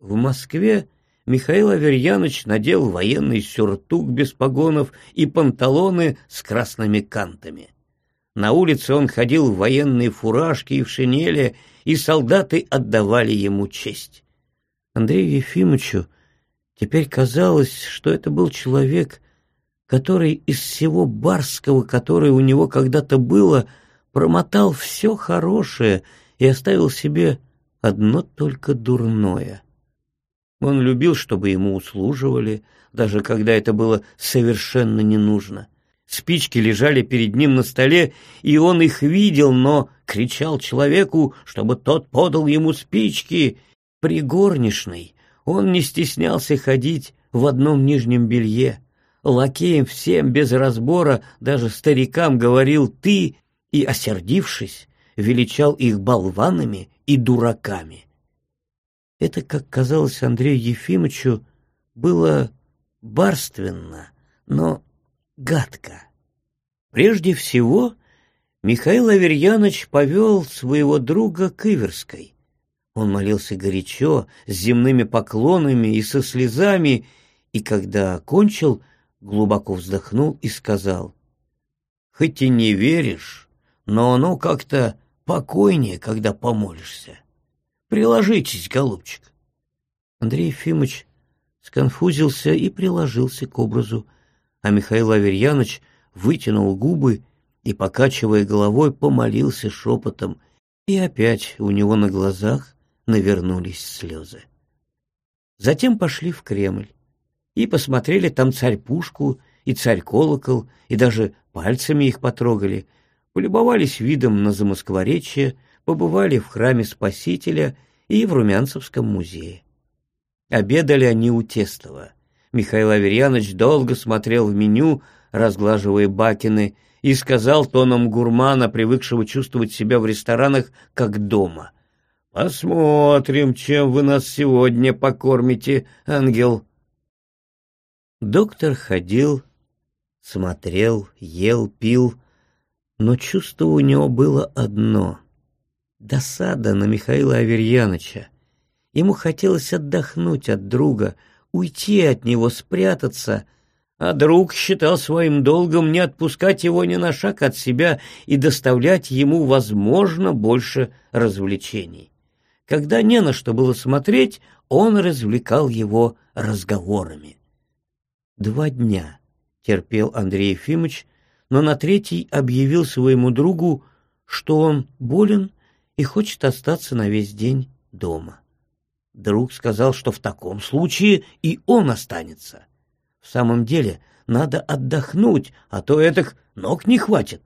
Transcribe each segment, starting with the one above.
В Москве Михаил Аверьяныч надел военный сюртук без погонов и панталоны с красными кантами. На улице он ходил в военные фуражки и в шинели, и солдаты отдавали ему честь. Андрею Ефимовичу теперь казалось, что это был человек, который из всего барского, которое у него когда-то было, промотал все хорошее и оставил себе одно только дурное — он любил, чтобы ему услуживали, даже когда это было совершенно не нужно. Спички лежали перед ним на столе, и он их видел, но кричал человеку, чтобы тот подал ему спички. При горничной он не стеснялся ходить в одном нижнем белье. Лакеем всем без разбора, даже старикам говорил «ты» и, осердившись, величал их болванами и дураками. Это, как казалось Андрею Ефимовичу, было барственно, но гадко. Прежде всего, Михаил Аверьяныч повел своего друга к Иверской. Он молился горячо, с земными поклонами и со слезами, и когда окончил, глубоко вздохнул и сказал, «Хоть и не веришь, но оно как-то покойнее, когда помолишься. Приложитесь, голубчик. Андрей Ефимович сконфузился и приложился к образу, а Михаил Аверьяныч вытянул губы и, покачивая головой, помолился шепотом, и опять у него на глазах навернулись слезы. Затем пошли в Кремль и посмотрели там царь-пушку и царь-колокол, и даже пальцами их потрогали, полюбовались видом на замоскворечье, побывали в храме Спасителя и в Румянцевском музее. Обедали они у Тестова. Михаил Аверьянович долго смотрел в меню, разглаживая бакины, и сказал тоном гурмана, привыкшего чувствовать себя в ресторанах как дома. «Посмотрим, чем вы нас сегодня покормите, ангел». Доктор ходил, смотрел, ел, пил, но чувство у него было одно — Досада на Михаила Аверьяновича. Ему хотелось отдохнуть от друга, уйти от него, спрятаться, а друг считал своим долгом не отпускать его ни на шаг от себя и доставлять ему, возможно, больше развлечений. Когда не на что было смотреть, он развлекал его разговорами. Два дня терпел Андрей Ефимович, но на третий объявил своему другу, что он болен и хочет остаться на весь день дома. Друг сказал, что в таком случае и он останется. В самом деле, надо отдохнуть, а то этих ног не хватит.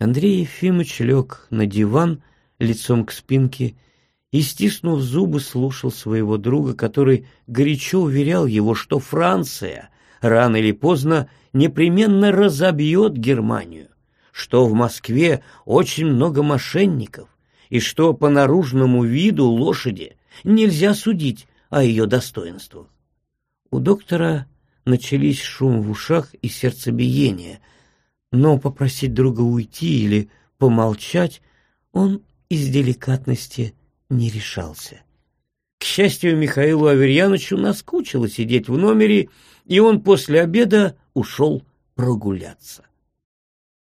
Андрей Ефимович лег на диван лицом к спинке и, стиснув зубы, слушал своего друга, который горячо уверял его, что Франция рано или поздно непременно разобьет Германию, что в Москве очень много мошенников, и что по наружному виду лошади нельзя судить о ее достоинствах. У доктора начались шум в ушах и сердцебиение, но попросить друга уйти или помолчать он из деликатности не решался. К счастью, Михаилу Аверьяновичу наскучило сидеть в номере, и он после обеда ушел прогуляться.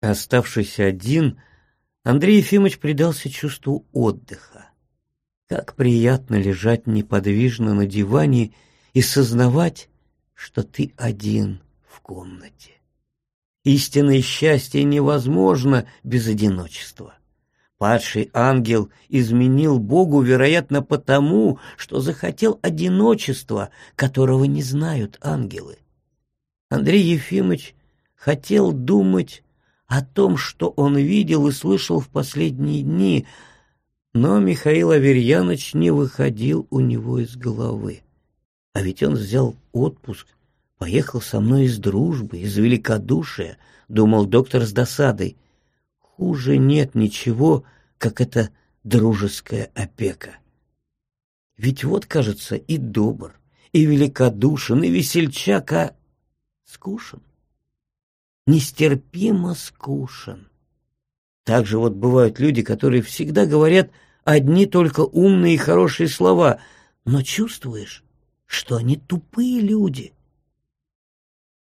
Оставшись один, Андрей Ефимович предался чувству отдыха. Как приятно лежать неподвижно на диване и сознавать, что ты один в комнате. Истинное счастье невозможно без одиночества. Падший ангел изменил Богу, вероятно, потому, что захотел одиночества, которого не знают ангелы. Андрей Ефимович хотел думать о том, что он видел и слышал в последние дни, но Михаил Аверьяныч не выходил у него из головы. А ведь он взял отпуск, поехал со мной из дружбы, из великодушия, думал доктор с досадой. Хуже нет ничего, как эта дружеская опека. Ведь вот, кажется, и добр, и великодушен, и весельчак, а скушен нестерпимо скучен. Так же вот бывают люди, которые всегда говорят одни только умные и хорошие слова, но чувствуешь, что они тупые люди.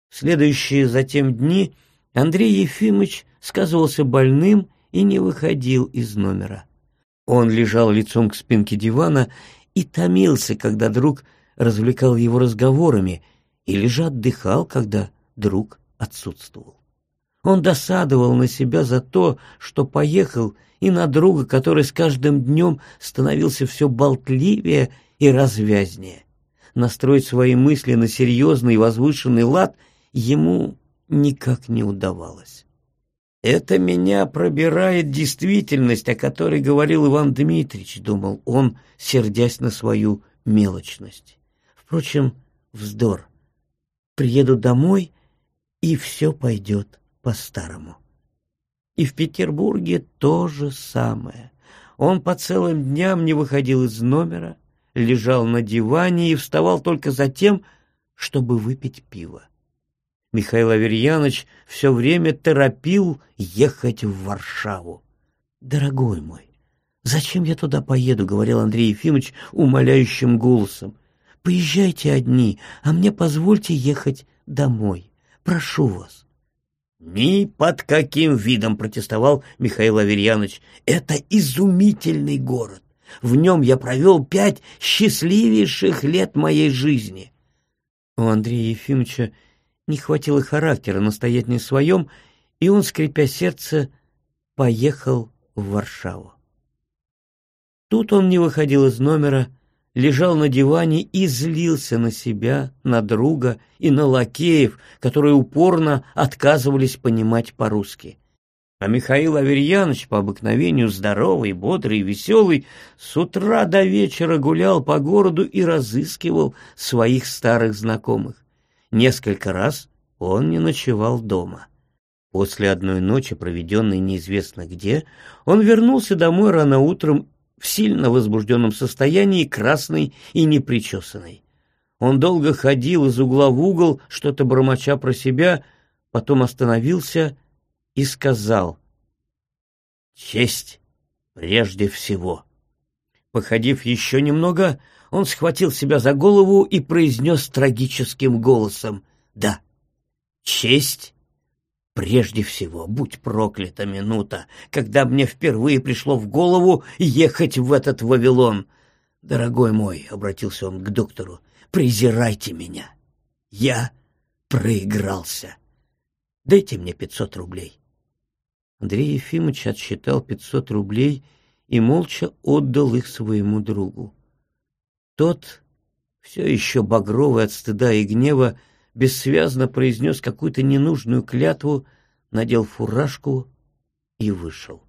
В следующие затем дни Андрей Ефимович сказывался больным и не выходил из номера. Он лежал лицом к спинке дивана и томился, когда друг развлекал его разговорами, или же отдыхал, когда друг отсутствовал. Он досадовал на себя за то, что поехал, и на друга, который с каждым днем становился все болтливее и развязнее. Настроить свои мысли на серьезный и возвышенный лад ему никак не удавалось. «Это меня пробирает действительность, о которой говорил Иван Дмитриевич», — думал он, сердясь на свою мелочность. Впрочем, вздор. Приеду домой, и все пойдет по-старому. И в Петербурге то же самое. Он по целым дням не выходил из номера, лежал на диване и вставал только за тем, чтобы выпить пиво. Михаил Аверьянович все время торопил ехать в Варшаву. «Дорогой мой, зачем я туда поеду?» — говорил Андрей Ефимович умоляющим голосом. «Поезжайте одни, а мне позвольте ехать домой. Прошу вас». «Ни под каким видом!» — протестовал Михаил Аверьянович. «Это изумительный город. В нем я провел пять счастливейших лет моей жизни». У Андрея Ефимовича не хватило характера настоять на своем, и он, скрипя сердце, поехал в Варшаву. Тут он не выходил из номера, лежал на диване и злился на себя, на друга и на лакеев, которые упорно отказывались понимать по-русски. А Михаил Аверьянович, по обыкновению здоровый, бодрый и веселый, с утра до вечера гулял по городу и разыскивал своих старых знакомых. Несколько раз он не ночевал дома. После одной ночи, проведенной неизвестно где, он вернулся домой рано утром в сильно возбужденном состоянии, красный и непричесанный. Он долго ходил из угла в угол, что-то бормоча про себя, потом остановился и сказал «Честь прежде всего». Походив еще немного, он схватил себя за голову и произнес трагическим голосом «Да, честь прежде всего, будь проклята минута, когда мне впервые пришло в голову ехать в этот Вавилон. Дорогой мой, — обратился он к доктору, — презирайте меня. Я проигрался. Дайте мне пятьсот рублей. Андрей Ефимович отсчитал пятьсот рублей и молча отдал их своему другу. Тот, все еще багровый от стыда и гнева, бессвязно произнес какую-то ненужную клятву, надел фуражку и вышел.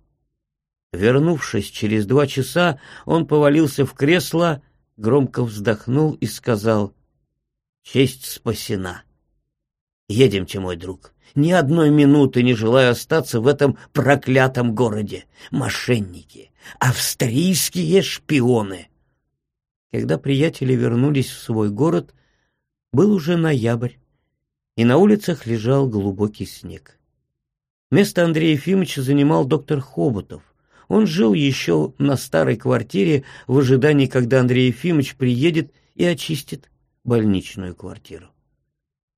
Вернувшись через два часа, он повалился в кресло, громко вздохнул и сказал «Честь спасена. Едемте, мой друг. Ни одной минуты не желаю остаться в этом проклятом городе. Мошенники, австрийские шпионы». Когда приятели вернулись в свой город, был уже ноябрь, и на улицах лежал глубокий снег. Место Андрея Ефимовича занимал доктор Хоботов. Он жил еще на старой квартире в ожидании, когда Андрей Ефимович приедет и очистит больничную квартиру.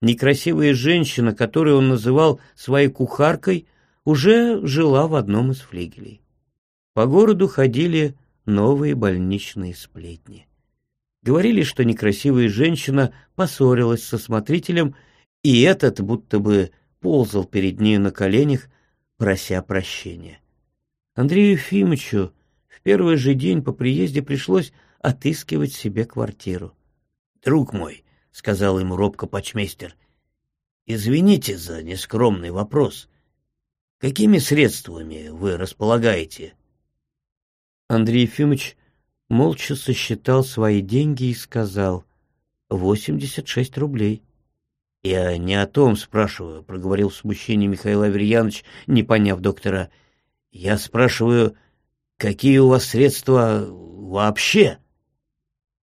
Некрасивая женщина, которую он называл своей кухаркой, уже жила в одном из флигелей. По городу ходили новые больничные сплетни. Говорили, что некрасивая женщина поссорилась со смотрителем, и этот будто бы ползал перед нею на коленях, прося прощения. Андрею Ефимовичу в первый же день по приезде пришлось отыскивать себе квартиру. «Друг мой», — сказал ему робко почмейстер, — «извините за нескромный вопрос. Какими средствами вы располагаете?» Андрей Ефимович молча сосчитал свои деньги и сказал «восемьдесят шесть рублей». «Я не о том спрашиваю», — проговорил в смущении Михаил Аверьянович, не поняв доктора. «Я спрашиваю, какие у вас средства вообще?»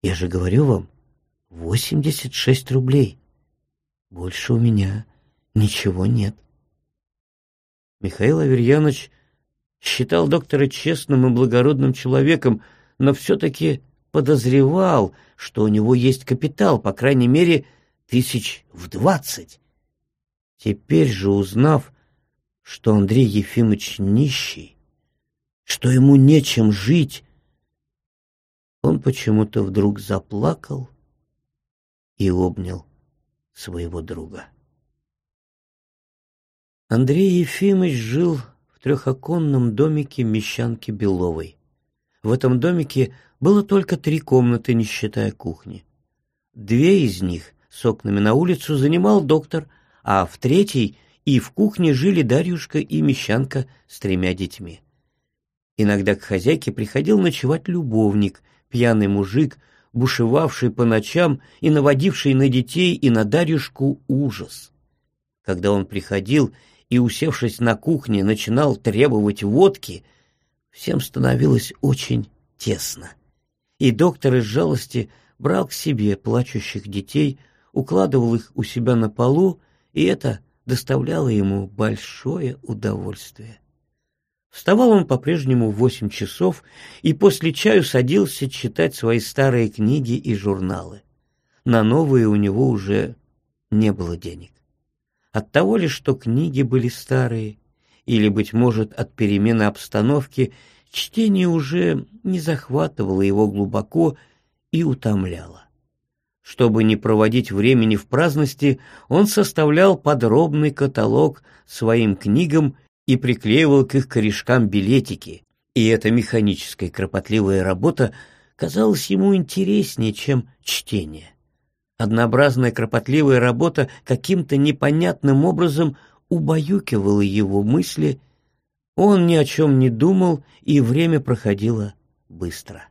«Я же говорю вам, восемьдесят шесть рублей. Больше у меня ничего нет». Михаил Аверьянович считал доктора честным и благородным человеком, но все-таки подозревал, что у него есть капитал, по крайней мере, тысяч в двадцать. Теперь же, узнав, что Андрей Ефимович нищий, что ему нечем жить, он почему-то вдруг заплакал и обнял своего друга. Андрей Ефимович жил в трехоконном домике Мещанки Беловой. В этом домике было только три комнаты, не считая кухни. Две из них с окнами на улицу занимал доктор, а в третьей и в кухне жили Дарьюшка и Мещанка с тремя детьми. Иногда к хозяйке приходил ночевать любовник, пьяный мужик, бушевавший по ночам и наводивший на детей и на Дарьюшку ужас. Когда он приходил и, усевшись на кухне, начинал требовать водки, всем становилось очень тесно. И доктор из жалости брал к себе плачущих детей, укладывал их у себя на полу, и это доставляло ему большое удовольствие. Вставал он по-прежнему в восемь часов и после чаю садился читать свои старые книги и журналы. На новые у него уже не было денег. От того ли, что книги были старые, или, быть может, от перемены обстановки, чтение уже не захватывало его глубоко и утомляло. Чтобы не проводить времени в праздности, он составлял подробный каталог своим книгам и приклеивал к их корешкам билетики, и эта механическая кропотливая работа казалась ему интереснее, чем чтение. Однообразная кропотливая работа каким-то непонятным образом убаюкивала его мысли, он ни о чем не думал, и время проходило быстро.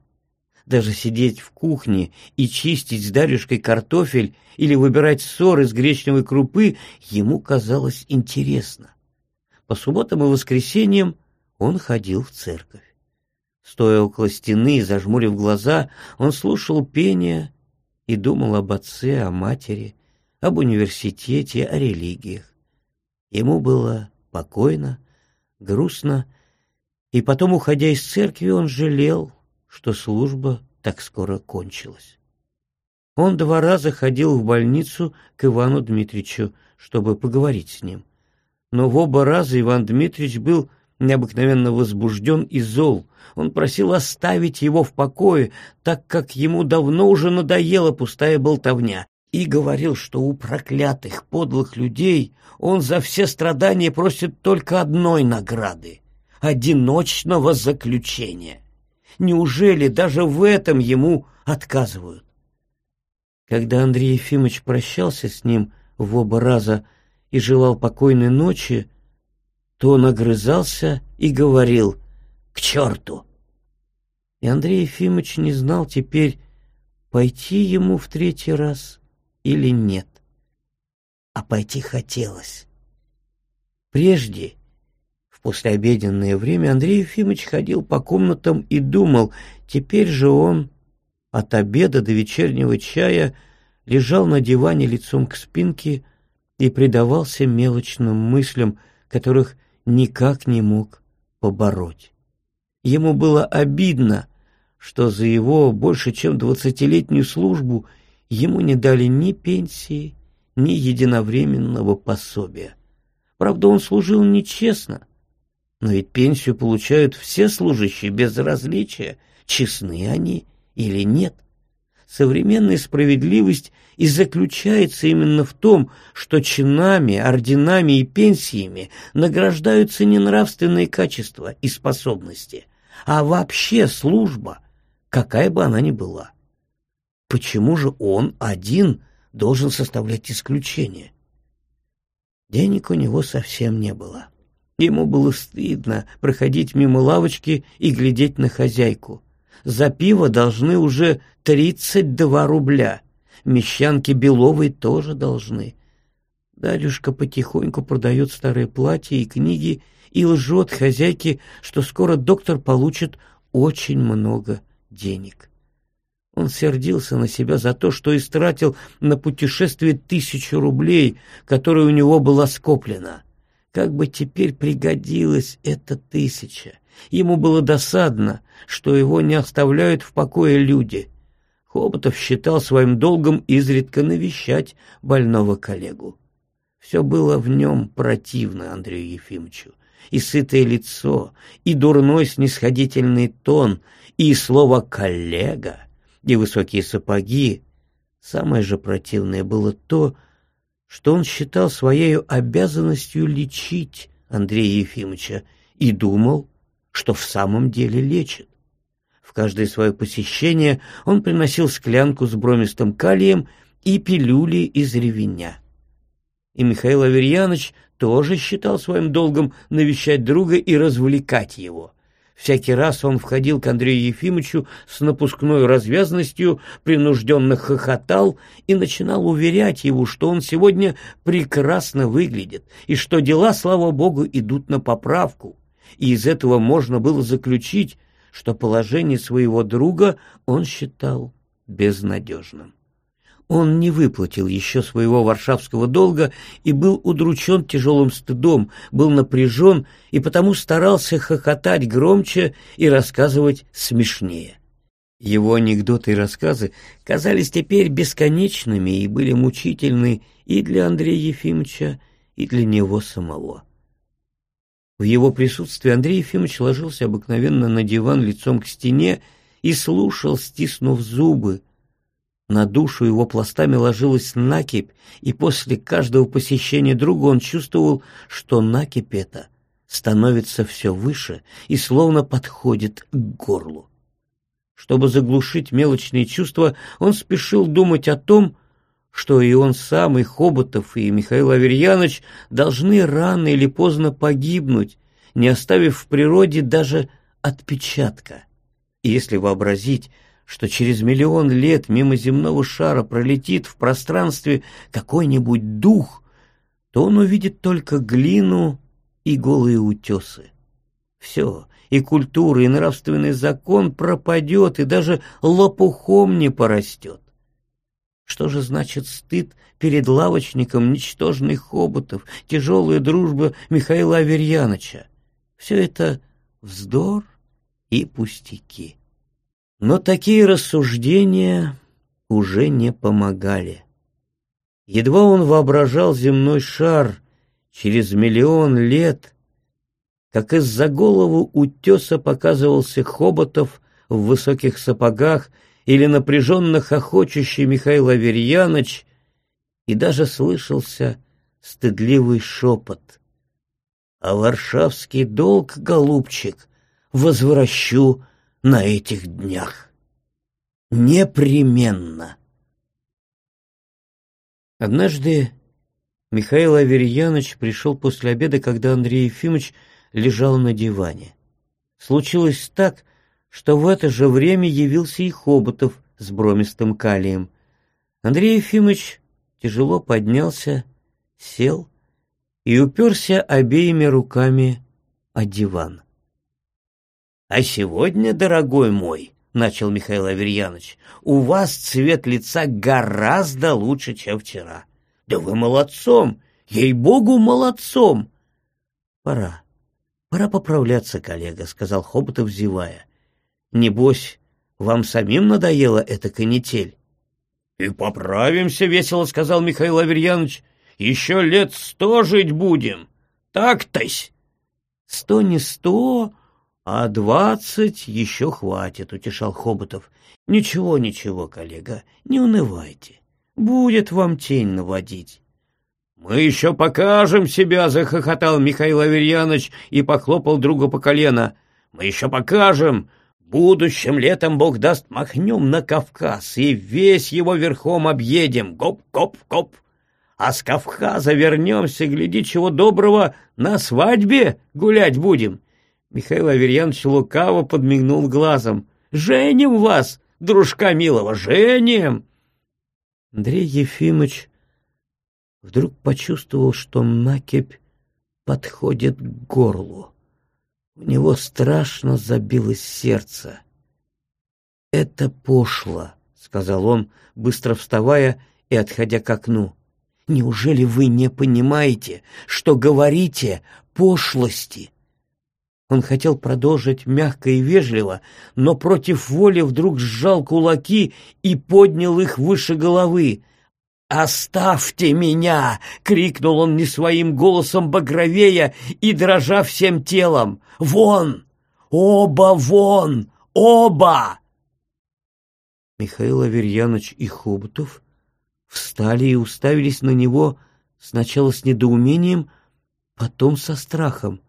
Даже сидеть в кухне и чистить с Дарюшкой картофель или выбирать ссор из гречневой крупы ему казалось интересно. По субботам и воскресеньям он ходил в церковь. Стоя около стены и зажмурив глаза, он слушал пение и думал об отце, о матери, об университете, о религиях. Ему было покойно, грустно, и потом, уходя из церкви, он жалел, что служба так скоро кончилась. Он два раза ходил в больницу к Ивану Дмитриевичу, чтобы поговорить с ним. Но в оба раза Иван Дмитриевич был необыкновенно возбужден и зол. Он просил оставить его в покое, так как ему давно уже надоела пустая болтовня, и говорил, что у проклятых, подлых людей он за все страдания просит только одной награды — одиночного заключения. Неужели даже в этом ему отказывают? Когда Андрей Ефимович прощался с ним в оба раза и желал покойной ночи, то он огрызался и говорил «К черту!». И Андрей Ефимович не знал теперь, пойти ему в третий раз или нет. А пойти хотелось. Прежде, в послеобеденное время, Андрей Ефимович ходил по комнатам и думал, теперь же он от обеда до вечернего чая лежал на диване лицом к спинке и предавался мелочным мыслям, которых никак не мог побороть. Ему было обидно, что за его больше чем двадцатилетнюю службу ему не дали ни пенсии, ни единовременного пособия. Правда, он служил нечестно, но ведь пенсию получают все служащие без различия, честны они или нет. Современная справедливость и заключается именно в том, что чинами, орденами и пенсиями награждаются не нравственные качества и способности, а вообще служба, какая бы она ни была. Почему же он один должен составлять исключение? Денег у него совсем не было. Ему было стыдно проходить мимо лавочки и глядеть на хозяйку. За пиво должны уже тридцать два рубля. Мещанки Беловой тоже должны. Дарюшка потихоньку продает старые платья и книги и лжет хозяйке, что скоро доктор получит очень много денег. Он сердился на себя за то, что истратил на путешествие тысячу рублей, которая у него была скоплена. Как бы теперь пригодилась эта тысяча? Ему было досадно, что его не оставляют в покое люди — Хоботов считал своим долгом изредка навещать больного коллегу. Все было в нем противно Андрею Ефимовичу. И сытое лицо, и дурной снисходительный тон, и слово «коллега», и высокие сапоги. Самое же противное было то, что он считал своей обязанностью лечить Андрея Ефимовича и думал, что в самом деле лечит. В каждое свое посещение он приносил склянку с бромистым калием и пилюли из ревеня. И Михаил Аверьянович тоже считал своим долгом навещать друга и развлекать его. Всякий раз он входил к Андрею Ефимовичу с напускной развязностью, принужденно хохотал и начинал уверять его, что он сегодня прекрасно выглядит и что дела, слава богу, идут на поправку. И из этого можно было заключить, что положение своего друга он считал безнадежным. Он не выплатил еще своего варшавского долга и был удручен тяжелым стыдом, был напряжен и потому старался хохотать громче и рассказывать смешнее. Его анекдоты и рассказы казались теперь бесконечными и были мучительны и для Андрея Ефимовича, и для него самого. В его присутствии Андрей Ефимович ложился обыкновенно на диван лицом к стене и слушал, стиснув зубы, на душу его пластами ложилась накипь, и после каждого посещения друга он чувствовал, что накипь эта становится все выше и словно подходит к горлу. Чтобы заглушить мелочные чувства, он спешил думать о том, что и он сам, и Хоботов, и Михаил Аверьянович должны рано или поздно погибнуть, не оставив в природе даже отпечатка. И если вообразить, что через миллион лет мимо земного шара пролетит в пространстве какой-нибудь дух, то он увидит только глину и голые утесы. Все, и культура, и нравственный закон пропадет, и даже лопухом не порастет. Что же значит стыд перед лавочником ничтожных хоботов, тяжелая дружба Михаила Аверьяновича? Все это вздор и пустяки. Но такие рассуждения уже не помогали. Едва он воображал земной шар через миллион лет, как из-за голову утеса показывался Хоботов в высоких сапогах или напряженно хохочущий Михаил Аверьяныч, и даже слышался стыдливый шепот. «А варшавский долг, голубчик, возвращу на этих днях. Непременно. Однажды Михаил Аверьянович пришел после обеда, когда Андрей Ефимович лежал на диване. Случилось так, что в это же время явился и Хоботов с бромистым калием. Андрей Ефимович тяжело поднялся, сел и уперся обеими руками о диван. А сегодня, дорогой мой, — начал Михаил Аверьянович, — у вас цвет лица гораздо лучше, чем вчера. Да вы молодцом, ей-богу, молодцом. Пора, пора поправляться, коллега, — сказал Хоботов, зевая. Небось, вам самим надоела эта канитель? — И поправимся, — весело сказал Михаил Аверьянович. — Еще лет сто жить будем. Так-тось. — Сто не сто, «А двадцать еще хватит», — утешал Хоботов. «Ничего, ничего, коллега, не унывайте. Будет вам тень наводить». «Мы еще покажем себя!» — захохотал Михаил Аверьянович и похлопал друга по колено. «Мы еще покажем! Будущим летом, Бог даст, махнем на Кавказ и весь его верхом объедем. Гоп-гоп-гоп! А с Кавказа вернемся, гляди, чего доброго, на свадьбе гулять будем. Михаил Аверьянович лукаво подмигнул глазом. «Женим вас, дружка милого, женим!» Андрей Ефимович вдруг почувствовал, что накипь подходит к горлу. У него страшно забилось сердце. «Это пошло», — сказал он, быстро вставая и отходя к окну. «Неужели вы не понимаете, что говорите пошлости?» Он хотел продолжить мягко и вежливо, но против воли вдруг сжал кулаки и поднял их выше головы. «Оставьте меня!» — крикнул он не своим голосом багровея и дрожа всем телом. «Вон! Оба вон! Оба!» Михаил Аверьянович и Хоботов встали и уставились на него сначала с недоумением, потом со страхом.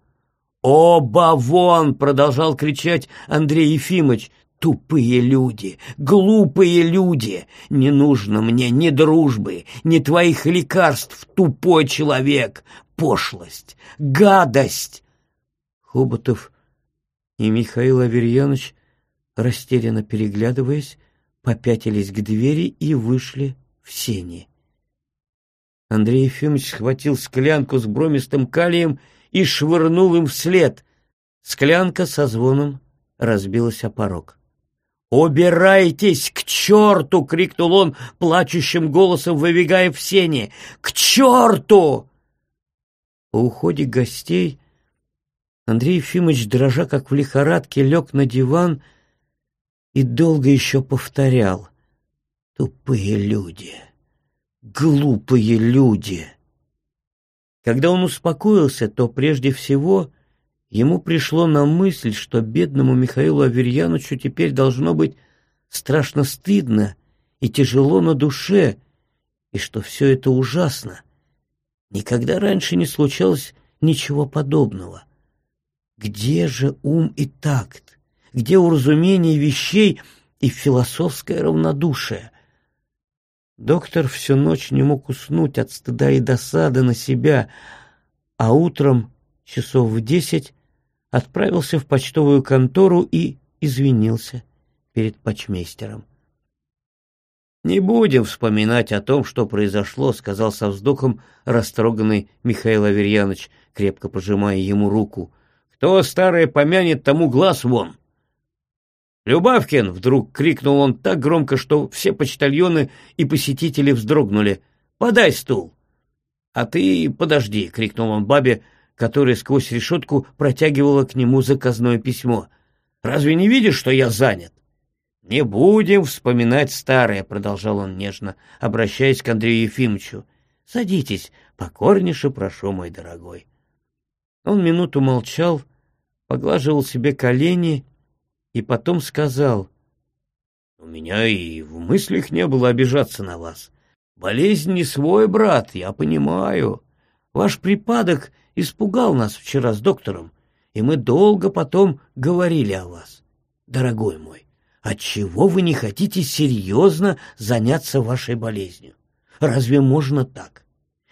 «Оба вон!» — продолжал кричать Андрей Ефимович. «Тупые люди, глупые люди! Не нужно мне ни дружбы, ни твоих лекарств, тупой человек! Пошлость, гадость!» Хоботов и Михаил Аверьянович, растерянно переглядываясь, попятились к двери и вышли в сени. Андрей Ефимович схватил склянку с бромистым калием и швырнул им вслед. Склянка со звоном разбилась о порог. «Убирайтесь к черту!» — крикнул он плачущим голосом, выбегая в сене. «К черту!» По уходе гостей Андрей Ефимович, дрожа как в лихорадке, лег на диван и долго еще повторял. «Тупые люди! Глупые люди!» Когда он успокоился, то прежде всего ему пришло на мысль, что бедному Михаилу Аверьяновичу теперь должно быть страшно стыдно и тяжело на душе, и что все это ужасно. Никогда раньше не случалось ничего подобного. Где же ум и такт? Где уразумение вещей и философское равнодушие? Доктор всю ночь не мог уснуть от стыда и досады на себя, а утром, часов в десять, отправился в почтовую контору и извинился перед почмейстером. «Не будем вспоминать о том, что произошло», — сказал со вздохом растроганный Михаил Аверьянович, крепко пожимая ему руку. «Кто старое помянет, тому глаз вон!» «Любавкин!» — вдруг крикнул он так громко, что все почтальоны и посетители вздрогнули. «Подай стул!» «А ты подожди!» — крикнул он бабе, которая сквозь решетку протягивала к нему заказное письмо. «Разве не видишь, что я занят?» «Не будем вспоминать старое», — продолжал он нежно, обращаясь к Андрею Ефимовичу. «Садитесь, покорнейше прошу, мой дорогой». Он минуту молчал, поглаживал себе колени и потом сказал, «У меня и в мыслях не было обижаться на вас. Болезнь не свой, брат, я понимаю. Ваш припадок испугал нас вчера с доктором, и мы долго потом говорили о вас. Дорогой мой, отчего вы не хотите серьезно заняться вашей болезнью? Разве можно так?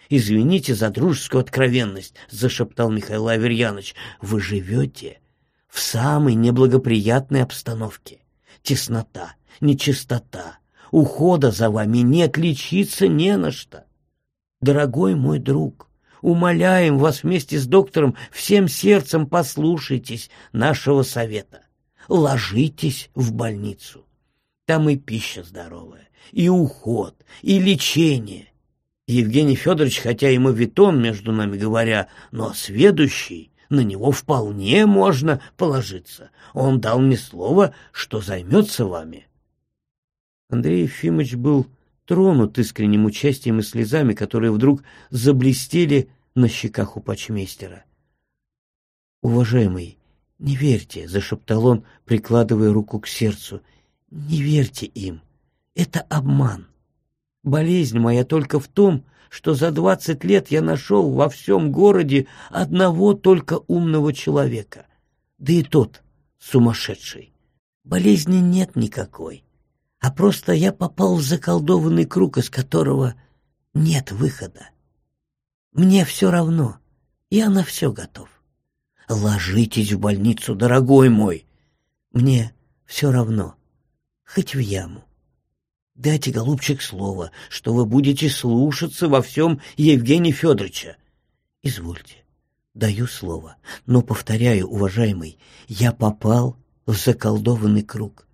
Извините за дружескую откровенность, зашептал Михаил Аверьянович. Вы живете в самой неблагоприятной обстановке. Теснота, нечистота, ухода за вами нет, лечиться не на что. Дорогой мой друг, умоляем вас вместе с доктором всем сердцем послушайтесь нашего совета. Ложитесь в больницу. Там и пища здоровая, и уход, и лечение. Евгений Федорович, хотя и мавитон, между нами говоря, но сведущий, на него вполне можно положиться. Он дал мне слово, что займется вами. Андрей Ефимович был тронут искренним участием и слезами, которые вдруг заблестели на щеках у почмейстера. «Уважаемый, не верьте», — зашептал он, прикладывая руку к сердцу, — «не верьте им. Это обман. Болезнь моя только в том, что за двадцать лет я нашел во всем городе одного только умного человека, да и тот сумасшедший. Болезни нет никакой, а просто я попал в заколдованный круг, из которого нет выхода. Мне все равно, я на все готов. Ложитесь в больницу, дорогой мой. Мне все равно, хоть в яму. Дайте, голубчик, слово, что вы будете слушаться во всем Евгения Федоровича. Извольте, даю слово, но, повторяю, уважаемый, я попал в заколдованный круг.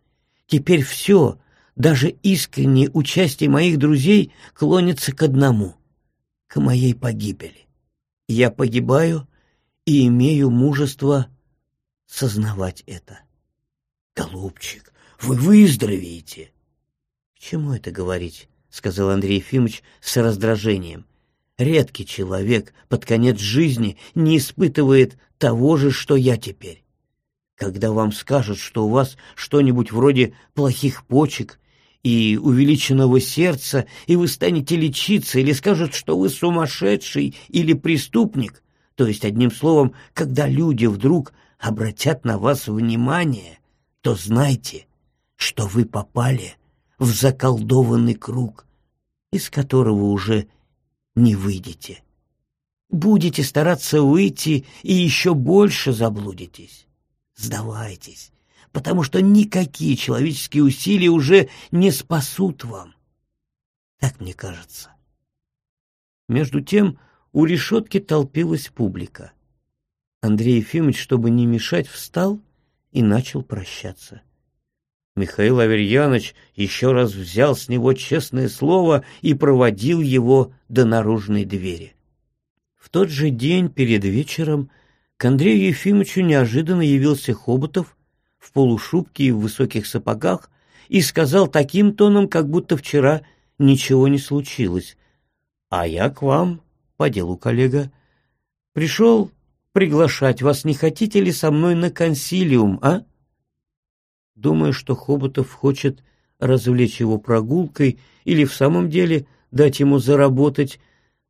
Теперь все, даже искреннее участие моих друзей клонится к одному — к моей погибели. Я погибаю и имею мужество сознавать это. Голубчик, вы выздоровеете. Чему это говорить? сказал Андрей Ефимович с раздражением. Редкий человек под конец жизни не испытывает того же, что я теперь. Когда вам скажут, что у вас что-нибудь вроде плохих почек и увеличенного сердца, и вы станете лечиться, или скажут, что вы сумасшедший или преступник, то есть, одним словом, когда люди вдруг обратят на вас внимание, то знайте, что вы попали в заколдованный круг, из которого уже не выйдете. Будете стараться выйти и еще больше заблудитесь. Сдавайтесь, потому что никакие человеческие усилия уже не спасут вам. Так мне кажется. Между тем у решетки толпилась публика. Андрей Ефимович, чтобы не мешать, встал и начал прощаться. Михаил Аверьянович еще раз взял с него честное слово и проводил его до наружной двери. В тот же день перед вечером к Андрею Ефимовичу неожиданно явился Хоботов в полушубке и в высоких сапогах и сказал таким тоном, как будто вчера ничего не случилось. «А я к вам, по делу, коллега. Пришел приглашать вас, не хотите ли со мной на консилиум, а?» Думая, что Хоботов хочет развлечь его прогулкой или в самом деле дать ему заработать,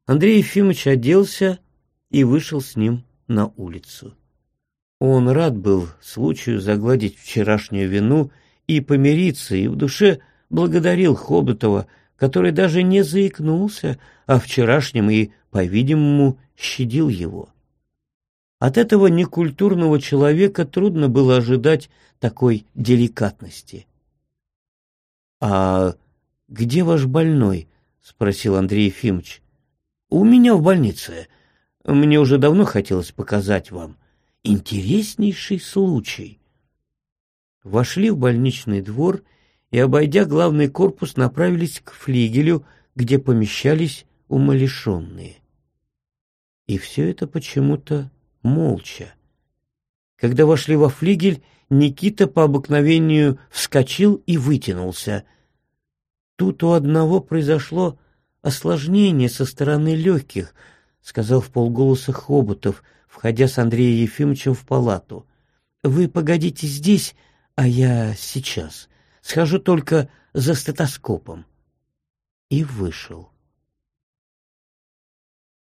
Андрей Ефимович оделся и вышел с ним на улицу. Он рад был случаю загладить вчерашнюю вину и помириться, и в душе благодарил Хоботова, который даже не заикнулся о вчерашнем и, по-видимому, щадил его. От этого некультурного человека трудно было ожидать такой деликатности. «А где ваш больной?» — спросил Андрей Ефимович. «У меня в больнице. Мне уже давно хотелось показать вам. Интереснейший случай». Вошли в больничный двор и, обойдя главный корпус, направились к флигелю, где помещались умалишенные. И все это почему-то молча. Когда вошли во флигель, Никита по обыкновению вскочил и вытянулся. Тут у одного произошло осложнение со стороны легких, сказал в полголоса Хоботов, входя с Андреем Ефимовичем в палату. Вы погодите здесь, а я сейчас. Схожу только за стетоскопом. И вышел.